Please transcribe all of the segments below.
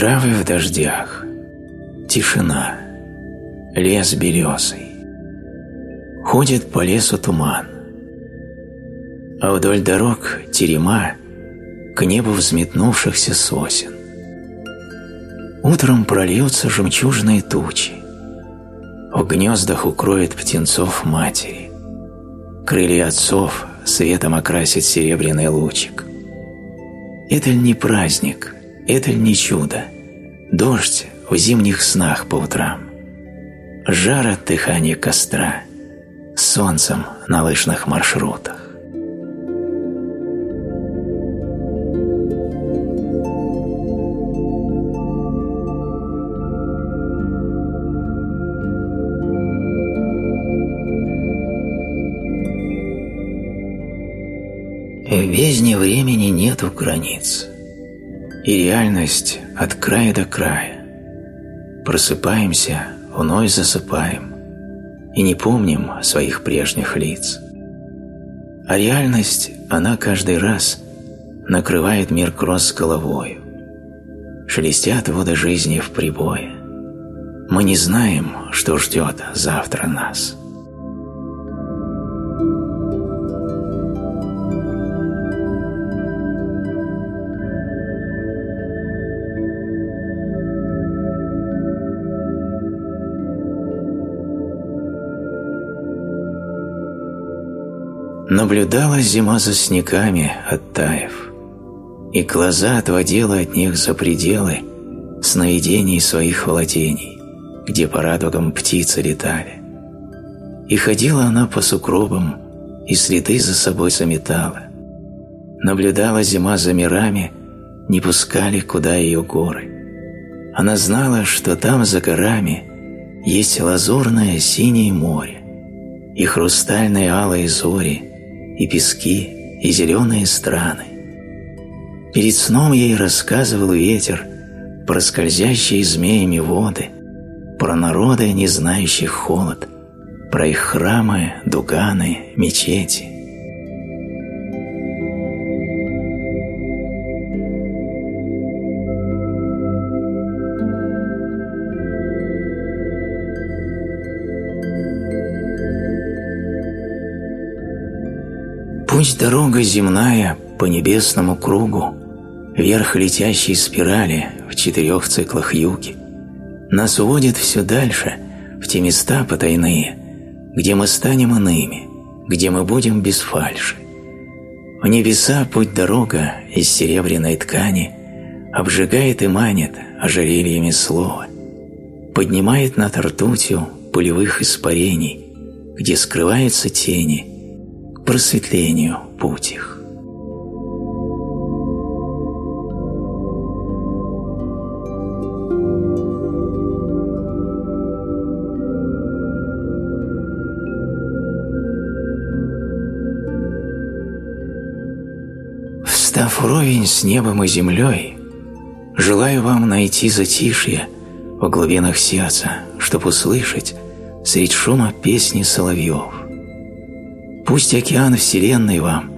Травы в дождях, тишина, лес березый. Ходит по лесу туман, а вдоль дорог терема к небу взметнувшихся сосен. Утром прольются жемчужные тучи, в гнездах укроет птенцов матери, крылья отцов светом окрасит серебряный лучик. Это ли не праздник, это ли не чудо, дождь в зимних снах по утрам, жар от дыхания костра, солнцем на лыжных маршрутах. В бездне времени нету границ, и реальность от края до края. Просыпаемся, вновь засыпаем, и не помним своих прежних лиц. А реальность, она каждый раз накрывает мир кросс головою. Шелестят воды жизни в прибое. Мы не знаем, что ждет завтра нас. Наблюдала зима за снегами, оттаив, и глаза отводила от них за пределы сновидений своих владений, где по радугам птицы летали. И ходила она по сукробам, и следы за собой заметала. Наблюдала зима за мирами, не пускали куда ее горы. Она знала, что там за горами есть лазурное синее море и хрустальные алые зори, и пески, и зеленые страны. Перед сном ей рассказывал ветер про скользящие змеями воды, про народы, не знающих холод, про их храмы, дуганы, мечети. Дорога земная по небесному кругу, Вверх летящей спирали в четырех циклах юги, Нас уводит все дальше, в те места потайные, Где мы станем иными, где мы будем без фальши. В небеса путь-дорога из серебряной ткани Обжигает и манит ожерельями слова, Поднимает над ртутью полевых испарений, Где скрываются тени – просветлению путь их. Встав вровень с небом и землей, желаю вам найти затишье в глубинах сердца, чтоб услышать средь шума песни соловьев. Пусть океан Вселенной вам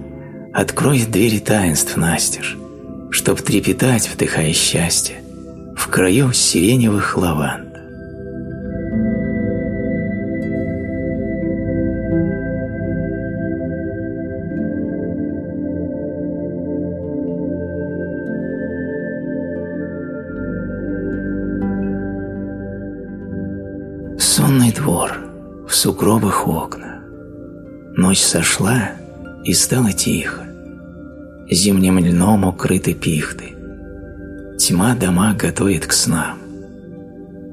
откроет двери таинств настежь, чтоб трепетать, вдыхая счастье, в краю сиреневых лаванд. Сонный двор в сугробах окна. Ночь сошла, и стало тихо. Зимним льном укрыты пихты. Тьма дома готовит к снам.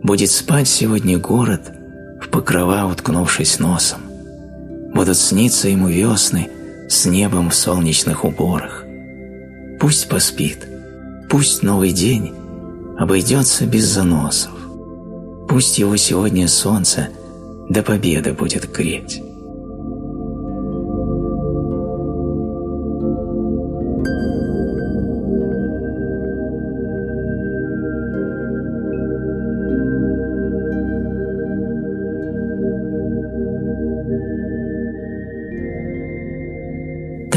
Будет спать сегодня город, в покрова уткнувшись носом. Будут сниться ему весны с небом в солнечных уборах. Пусть поспит, пусть новый день обойдется без заносов. Пусть его сегодня солнце до победы будет греть.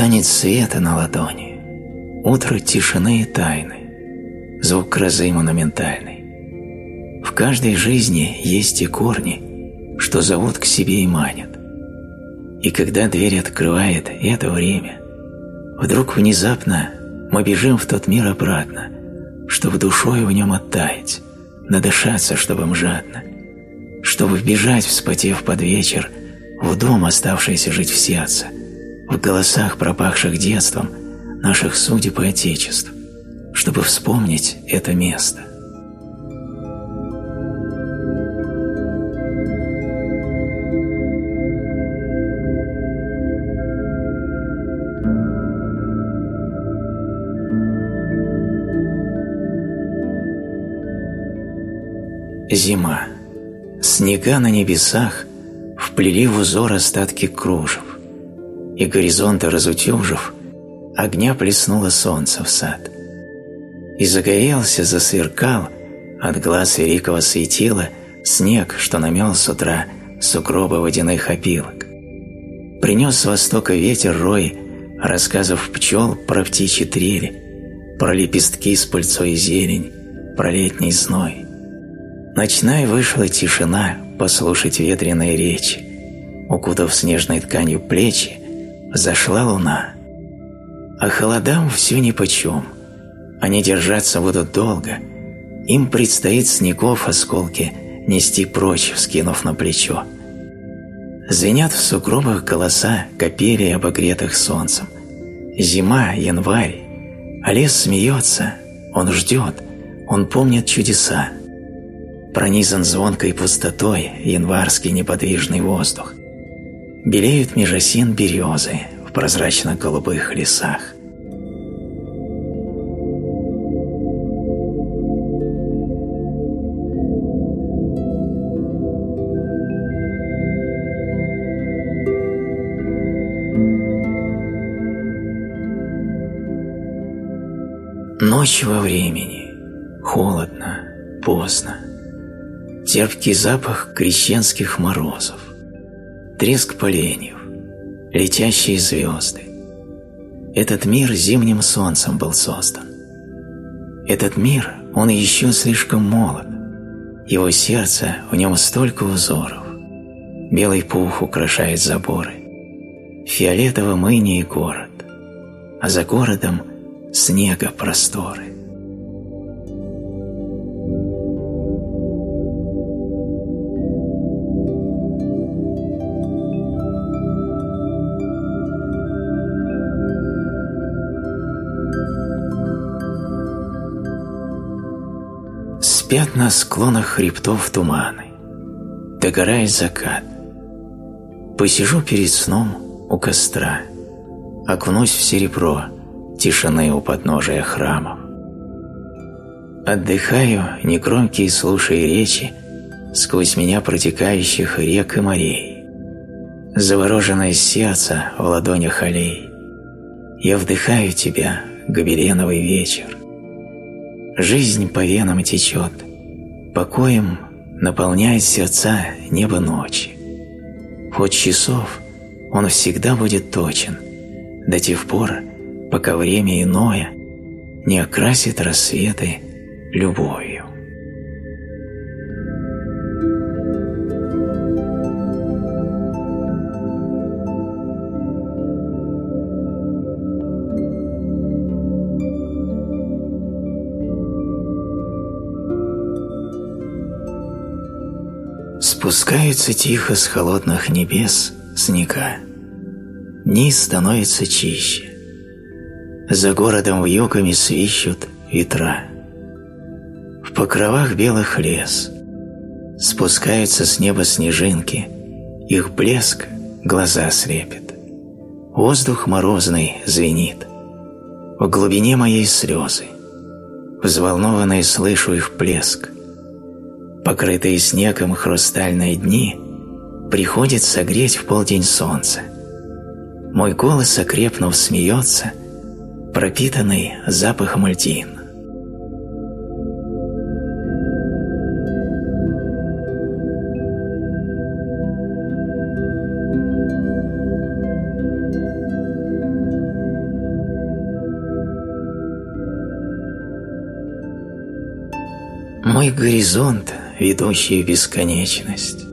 Танец света на ладони, утро тишины и тайны, звук грозы монументальный. В каждой жизни есть и корни, что зовут к себе и манят. И когда дверь открывает это время, вдруг внезапно мы бежим в тот мир обратно, чтобы душой в нем оттаять, надышаться, чтобы им жадно, чтобы вбежать, вспотев под вечер, в дом, оставшийся жить в сердце, в голосах, пропахших детством, наших судеб и отечеств, чтобы вспомнить это место. Зима. Снега на небесах вплели в узор остатки кружев, и горизонта разутюжив, огня плеснуло солнце в сад. И загорелся, засверкал, от глаз великого светила снег, что намел с утра сугробы водяных опилок. Принес с востока ветер рой рассказов пчел про птичьи трели, про лепестки с пыльцой зелень, про летний зной. Ночная вышла тишина послушать ветреные речи. Укутав снежной тканью плечи, зашла луна. А холодам все нипочем. Они держаться будут долго. Им предстоит снегов осколки нести прочь, скинув на плечо. Звенят в сугробах голоса капели, обогретых солнцем. Зима, январь, а лес смеется, он ждет, он помнит чудеса пронизан звонкой пустотой январский неподвижный воздух. Белеют межосин березы в прозрачно-голубых лесах. Ночь во времени. Холодно, поздно терпкий запах крещенских морозов, треск поленьев, летящие звезды. Этот мир зимним солнцем был создан. Этот мир, он еще слишком молод. Его сердце, в нем столько узоров. Белый пух украшает заборы. Фиолетовым иней город, а за городом снега просторы. Спят на склонах хребтов туманы. Догорает закат. Посижу перед сном у костра. Окунусь в серебро тишины у подножия храмов. Отдыхаю, негромкие слушая речи, сквозь меня протекающих рек и морей. Завороженное сердце в ладонях аллей. Я вдыхаю тебя, гобеленовый вечер. Жизнь по венам течет, покоем наполняет сердца небо ночи. Ход часов он всегда будет точен, до тех пор, пока время иное не окрасит рассветы любовью. Спускаются тихо с холодных небес снега. Низ становится чище. За городом вьюгами свищут ветра. В покровах белых лес. Спускаются с неба снежинки. Их блеск глаза слепит. Воздух морозный звенит. В глубине моей слезы. Взволнованный слышу их плеск покрытые снегом хрустальные дни, приходит согреть в полдень солнце. Мой голос, окрепнув, смеется, пропитанный запахом льдин. Мой горизонт, ведущий в бесконечность,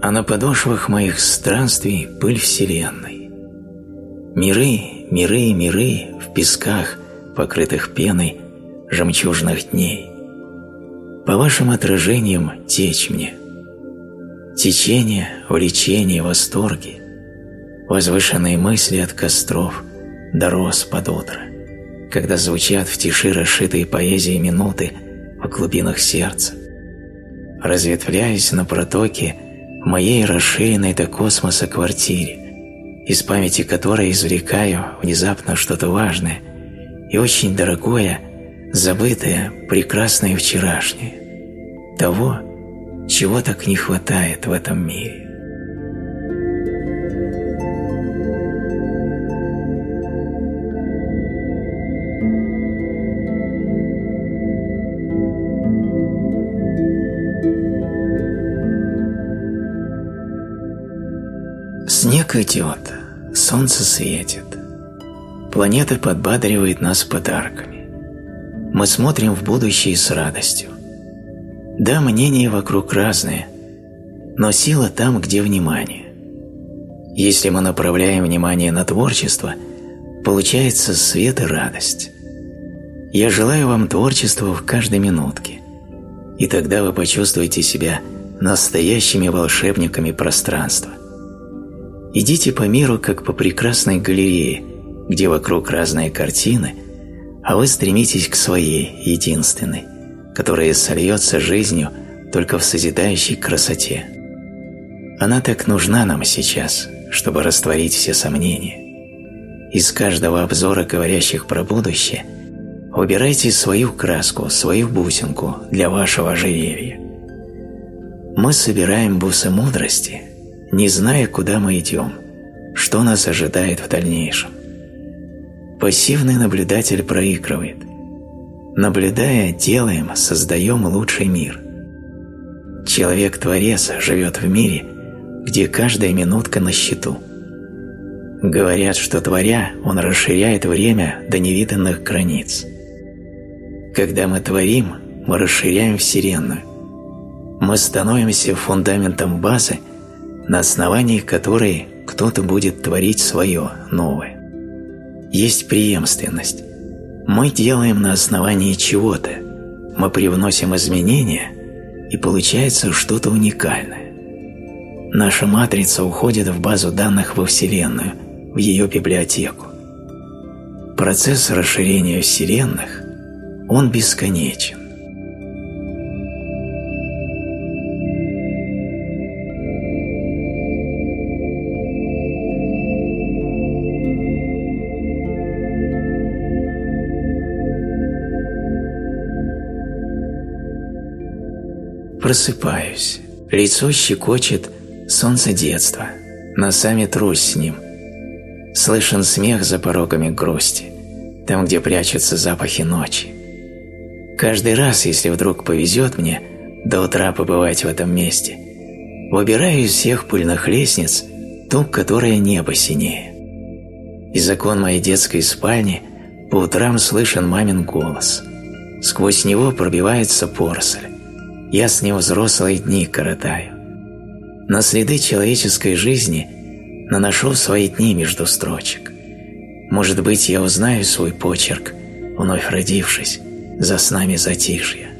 а на подошвах моих странствий пыль вселенной. Миры, миры, миры в песках, покрытых пеной жемчужных дней. По вашим отражениям течь мне. Течение, влечение, восторги, возвышенные мысли от костров до роз под утро, когда звучат в тиши расшитые поэзией минуты в глубинах сердца. Разветвляясь на протоке моей расширенной до космоса квартире, из памяти которой извлекаю внезапно что-то важное и очень дорогое, забытое, прекрасное вчерашнее, того, чего так не хватает в этом мире. Идет, солнце светит. Планета подбадривает нас подарками. Мы смотрим в будущее с радостью. Да, мнения вокруг разные, но сила там, где внимание. Если мы направляем внимание на творчество, получается свет и радость. Я желаю вам творчества в каждой минутке, и тогда вы почувствуете себя настоящими волшебниками пространства – Идите по миру, как по прекрасной галерее, где вокруг разные картины, а вы стремитесь к своей, единственной, которая сольется жизнью только в созидающей красоте. Она так нужна нам сейчас, чтобы растворить все сомнения. Из каждого обзора, говорящих про будущее, выбирайте свою краску, свою бусинку для вашего ожерелья. Мы собираем бусы мудрости – не зная, куда мы идем, что нас ожидает в дальнейшем. Пассивный наблюдатель проигрывает. Наблюдая, делаем, создаем лучший мир. Человек-творец живет в мире, где каждая минутка на счету. Говорят, что творя, он расширяет время до невиданных границ. Когда мы творим, мы расширяем Вселенную. Мы становимся фундаментом базы, на основании которой кто-то будет творить свое новое. Есть преемственность. Мы делаем на основании чего-то, мы привносим изменения, и получается что-то уникальное. Наша матрица уходит в базу данных во Вселенную, в ее библиотеку. Процесс расширения Вселенных, он бесконечен. Просыпаюсь. Лицо щекочет солнце детства. Носами трусь с ним. Слышен смех за порогами грусти, там, где прячутся запахи ночи. Каждый раз, если вдруг повезет мне до утра побывать в этом месте, выбираю из всех пыльных лестниц ту, которая небо синее. Из окон моей детской спальни по утрам слышен мамин голос. Сквозь него пробивается поросль я с ним взрослые дни коротаю. На следы человеческой жизни наношу свои дни между строчек. Может быть, я узнаю свой почерк, вновь родившись, за снами затишья.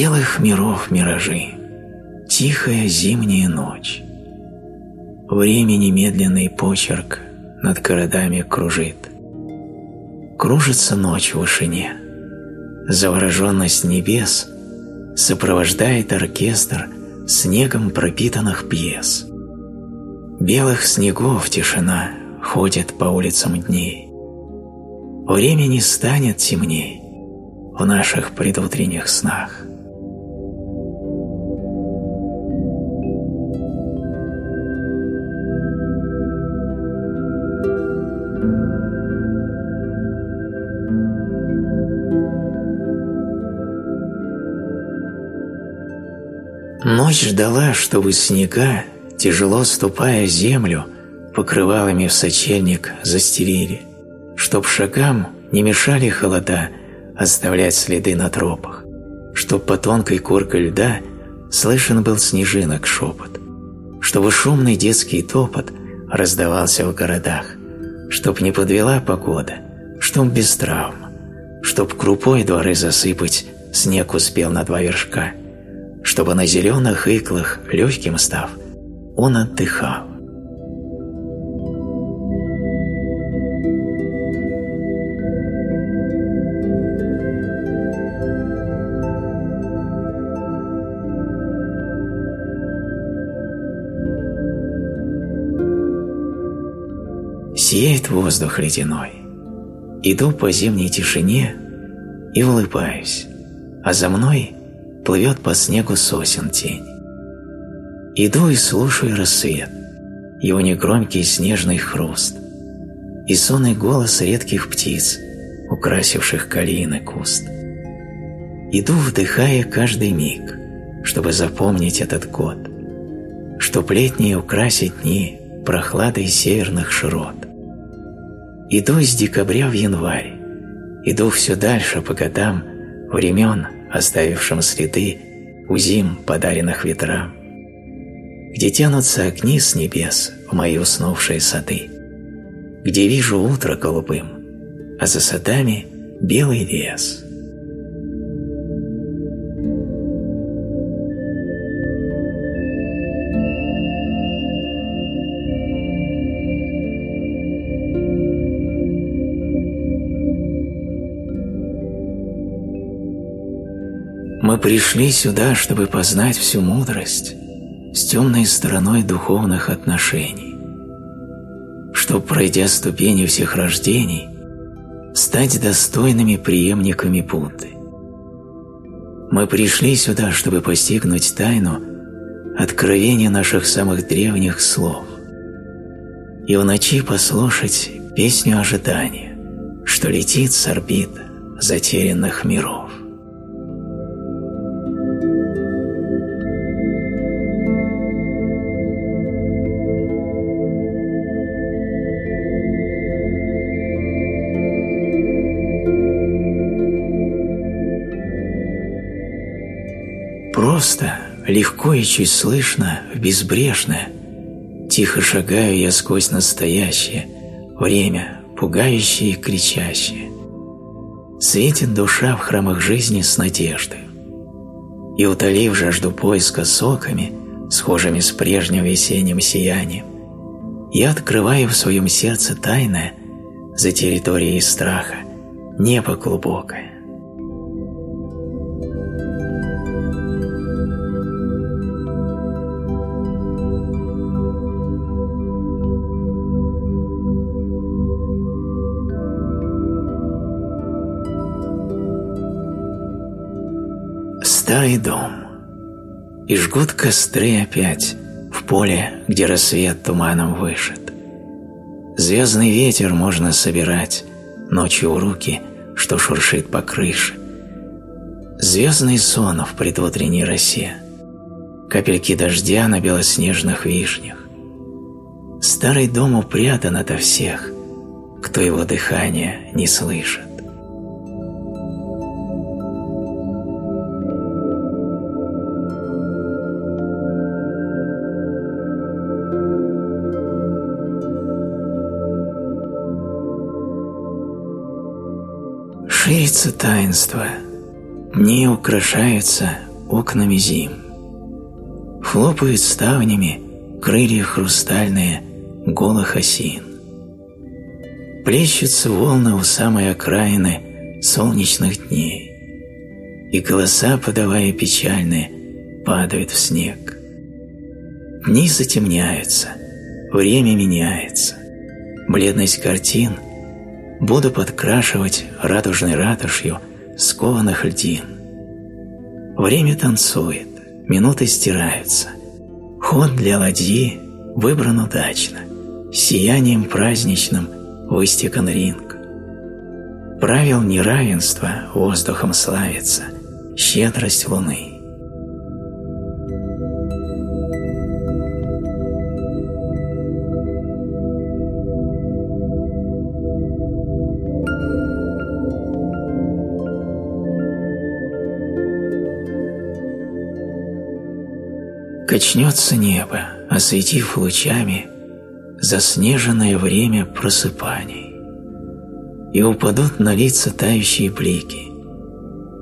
Белых миров миражи, тихая зимняя ночь. Времени медленный почерк над городами кружит. Кружится ночь в вышине. Завороженность небес сопровождает оркестр снегом пропитанных пьес. Белых снегов тишина ходит по улицам дней. Времени станет темней в наших предутренних снах. Ночь ждала, чтобы снега, тяжело ступая землю, покрывалами в сочельник застелили, чтоб шагам не мешали холода оставлять следы на тропах, чтоб по тонкой коркой льда слышен был снежинок шепот, чтобы шумный детский топот раздавался в городах, чтоб не подвела погода, чтоб без травм, чтоб крупой дворы засыпать снег успел на два вершка, чтобы на зеленых иклах, легким став, он отдыхал. Сияет воздух ледяной. Иду по зимней тишине и улыбаюсь, а за мной плывет по снегу сосен тень. Иду и слушаю рассвет, его негромкий снежный хруст и сонный голос редких птиц, украсивших калины куст. Иду, вдыхая каждый миг, чтобы запомнить этот год, чтоб летние украсить дни прохладой северных широт. Иду с декабря в январь, иду все дальше по годам времен, оставившим следы у зим, подаренных ветрам, где тянутся огни с небес в мои уснувшие сады, где вижу утро голубым, а за садами белый лес. Мы пришли сюда, чтобы познать всю мудрость с темной стороной духовных отношений, чтобы, пройдя ступени всех рождений, стать достойными преемниками Будды. Мы пришли сюда, чтобы постигнуть тайну откровения наших самых древних слов и в ночи послушать песню ожидания, что летит с орбит затерянных миров. Просто, легко и чуть слышно, в безбрежное, тихо шагаю я сквозь настоящее, время, пугающее и кричащее. Светит душа в храмах жизни с надеждой. И утолив жажду поиска соками, схожими с прежним весенним сиянием, я открываю в своем сердце тайное, за территорией страха, небо глубокое. Старый дом. И жгут костры опять в поле, где рассвет туманом вышит. Звездный ветер можно собирать ночью в руки, что шуршит по крыше. Звездный сон в предутренней росе, капельки дождя на белоснежных вишнях. Старый дом упрятан ото всех, кто его дыхание не слышит. Ширится таинство, дни украшаются окнами зим. Хлопают ставнями крылья хрустальные голых осин. Плещутся волны у самой окраины солнечных дней, и голоса, подавая печальные, падают в снег. Дни затемняются, время меняется, бледность картин – буду подкрашивать радужной ратушью скованных льдин. Время танцует, минуты стираются. Ход для ладьи выбран удачно, сиянием праздничным выстекан ринг. Правил неравенства воздухом славится, щедрость луны. Качнется небо, осветив лучами заснеженное время просыпаний, и упадут на лица тающие блики,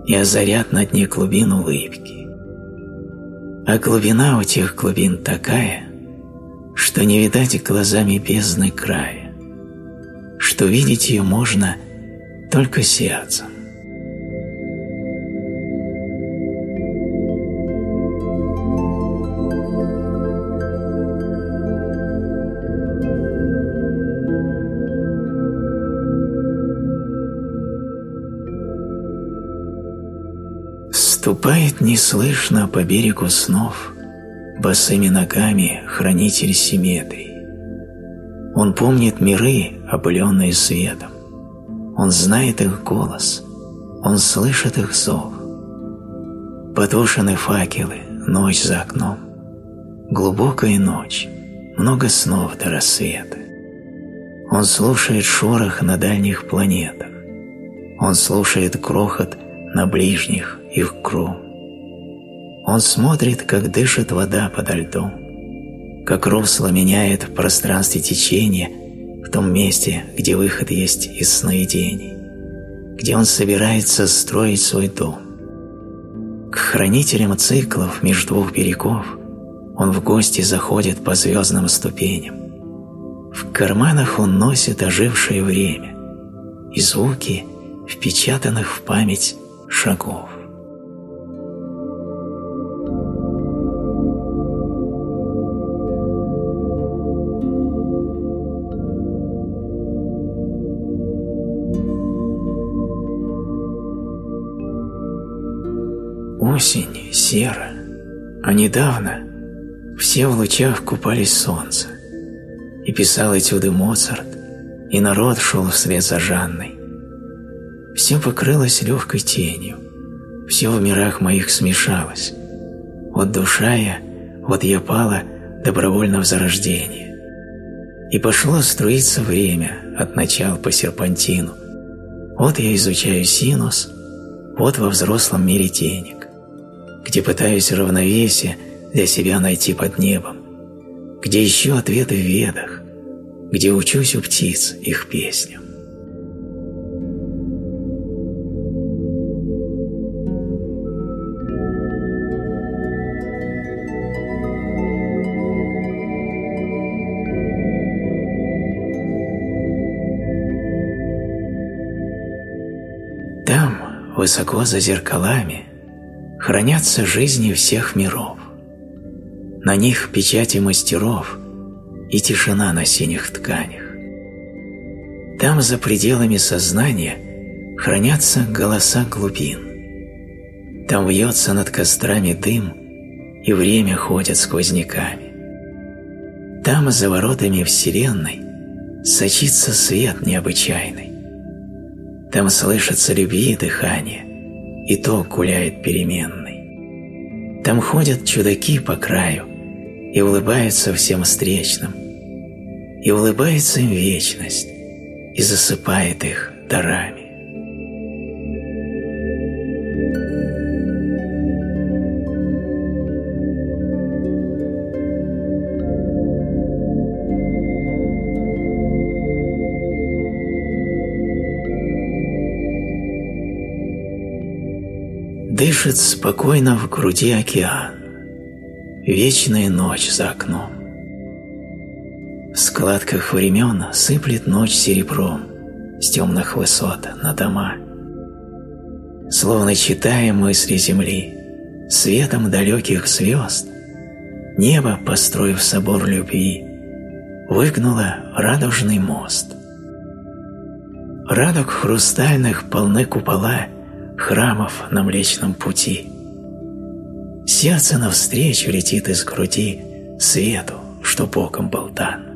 и озарят на дне глубин улыбки. А глубина у тех глубин такая, что не видать глазами бездны края, что видеть ее можно только сердцем. Ступает неслышно по берегу снов, Босыми ногами хранитель симметрии. Он помнит миры, опыленные светом. Он знает их голос, он слышит их зов. Потушены факелы, ночь за окном. Глубокая ночь, много снов до рассвета. Он слушает шорох на дальних планетах. Он слушает крохот на ближних их кру. Он смотрит, как дышит вода подо льдом, как русло меняет в пространстве течение в том месте, где выход есть из сновидений, где он собирается строить свой дом. К хранителям циклов между двух берегов он в гости заходит по звездным ступеням. В карманах он носит ожившее время и звуки, впечатанных в память шагов. Сера, а недавно все в лучах купались солнца, и писал этюды Моцарт, и народ шел вслед за Жанной, все покрылось легкой тенью, все в мирах моих смешалось. Вот душа я, вот я пала добровольно в зарождение. И пошло струиться время от начала по серпантину. Вот я изучаю синус, вот во взрослом мире денег, где пытаюсь равновесие для себя найти под небом, где ищу ответы в ведах, где учусь у птиц их песням. высоко за зеркалами хранятся жизни всех миров. На них печати мастеров и тишина на синих тканях. Там за пределами сознания хранятся голоса глубин. Там вьется над кострами дым, и время ходит сквозняками. Там за воротами Вселенной сочится свет необычайный. Там слышится любви дыхание, и то гуляет переменный. Там ходят чудаки по краю и улыбаются всем встречным, и улыбается им вечность, и засыпает их дарами. Дышит спокойно в груди океан, Вечная ночь за окном. В складках времен сыплет ночь серебром С темных высот на дома. Словно читая мысли земли, Светом далеких звезд, Небо, построив собор любви, Выгнуло радужный мост. Радуг хрустальных полны купола — храмов на Млечном Пути. Сердце навстречу летит из груди свету, что боком был дан.